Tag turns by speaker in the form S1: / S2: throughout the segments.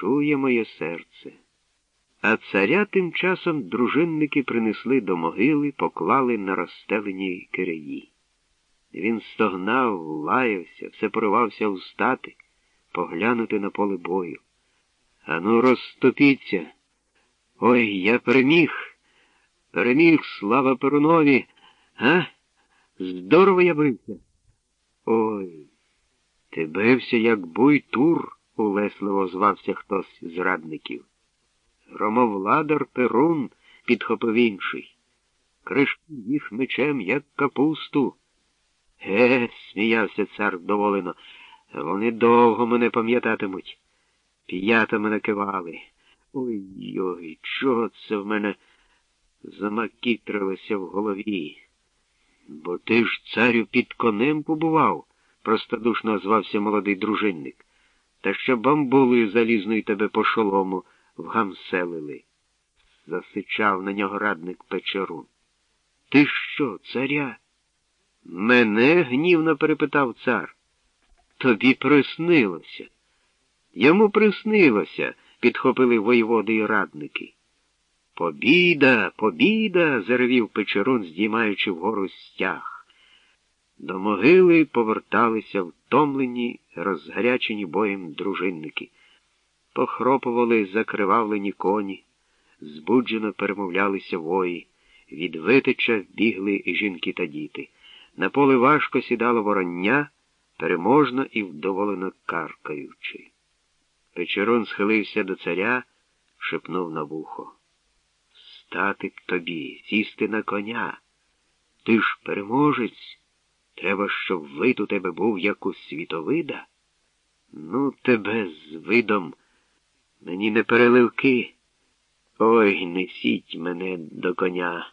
S1: чує моє серце. А царя тим часом дружинники принесли до могили, поклали на розстелені киреї. Він стогнав, лаявся, все поривався встати, поглянути на поле бою. Ану, розступіться. Ой, я переміг. Переміг, слава Перунові. А? Здорово я бився. Ой, ти бився, як буй-тур, улесливо звався хтось з радників. Громовладар Перун, підхопив інший. Кришки їх мечем, як капусту. Ге, сміявся цар вдоволено. Вони довго мене пам'ятатимуть. П'ятами накивали. Ой ой, чого це в мене замакітрилося в голові? Бо ти ж, царю, під конем побував, простодушно озвався молодий дружинник. Та ще бамбулою залізною тебе по шолому вгамселили. Засичав на нього радник печерун. Ти що, царя? Мене гнівно перепитав цар. Тобі приснилося. Йому приснилося, підхопили воєводи і радники. Побіда, побіда, заревів печерун, здіймаючи вгору стяг. До могили поверталися втомлені, розгарячені боєм дружинники. Похропували закривавлені коні, збуджено перемовлялися вої, від витича бігли жінки та діти. На поле важко сідало вороння, переможно і вдоволено каркаючи. Печерон схилився до царя, шепнув на вухо. Стати б тобі, сісти на коня. Ти ж переможець. Треба, щоб вид у тебе був як у світовида. Ну, тебе з видом. Мені не переливки. Ой, несіть мене до коня.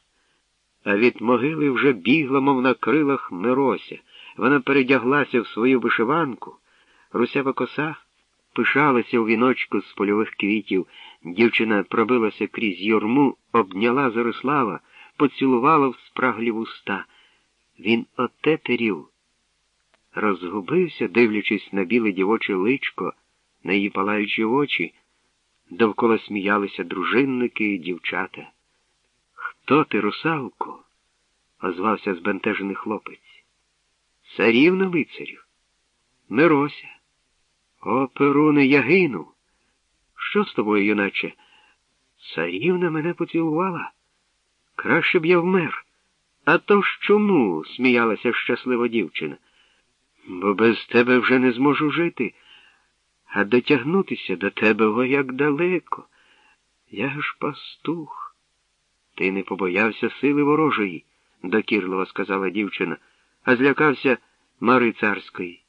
S1: А від могили вже бігла, мов на крилах Мирося. Вона передяглася в свою вишиванку, русява коса пишалася у віночку з польових квітів. Дівчина пробилася крізь юрму, обняла Зорислава, поцілувала в спраглі вуста. Він отетерів, розгубився, дивлячись на біле дівоче личко, на її палаючі очі. Довкола сміялися дружинники і дівчата. Хто ти, русалко? озвався збентежений хлопець. Царівна лицарів. Мирося. О, Перуне, я гину. Що з тобою, юначе? Царівна мене поцілувала. Краще б я вмер. А то ж чому? сміялася щаслива дівчина. Бо без тебе вже не зможу жити, а дотягнутися до тебе о як далеко. Я ж пастух. Ти не побоявся сили ворожої, докірливо сказала дівчина, а злякався Мари царської.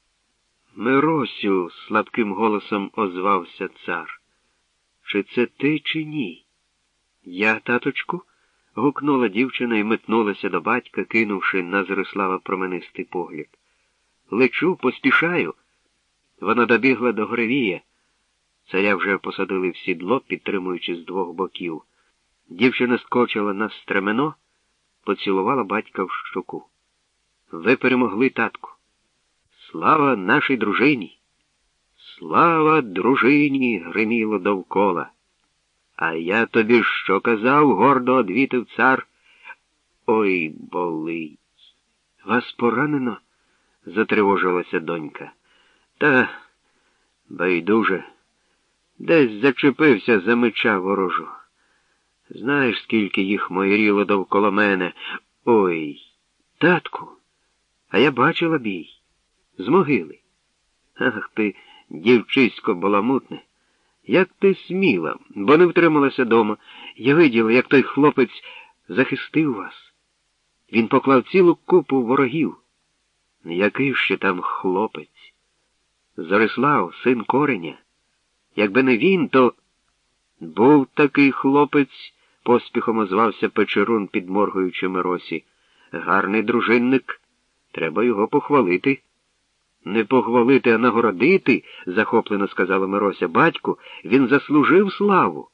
S1: Миросю, слабким голосом озвався цар. Чи це ти, чи ні? Я, таточку? Гукнула дівчина і метнулася до батька, кинувши на Зорислава променистий погляд. Лечу, поспішаю. Вона добігла до Гревія. Царя вже посадили в сідло, підтримуючи з двох боків. Дівчина скочила на стремено, поцілувала батька в щоку. Ви перемогли, татку. Слава нашій дружині! Слава дружині! гриміло довкола. А я тобі що казав? гордо одвітив цар. Ой, болить. Вас поранено? затривожилася донька. Та байдуже, десь зачепився за меча ворожу. Знаєш, скільки їх майріло довкола мене. Ой, татку, а я бачила бій. З могили. Ах ти, дівчисько баламутне. Як ти сміла, бо не втрималася дома. Я виділа, як той хлопець захистив вас. Він поклав цілу купу ворогів. Який ще там хлопець? Зорислав, син кореня. Якби не він, то був такий хлопець, поспіхом озвався Печерун, підморгуючи Миросі. Гарний дружинник. Треба його похвалити. Не похвалити, а нагородити, захоплено сказала Мирося батьку, він заслужив славу.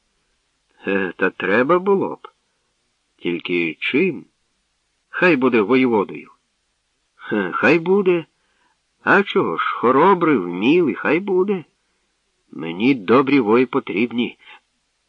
S1: Е, та треба було б. Тільки чим? Хай буде воєводою. Е, хай буде. А чого ж, хоробрий, вмілий, хай буде. Мені добрі вої потрібні,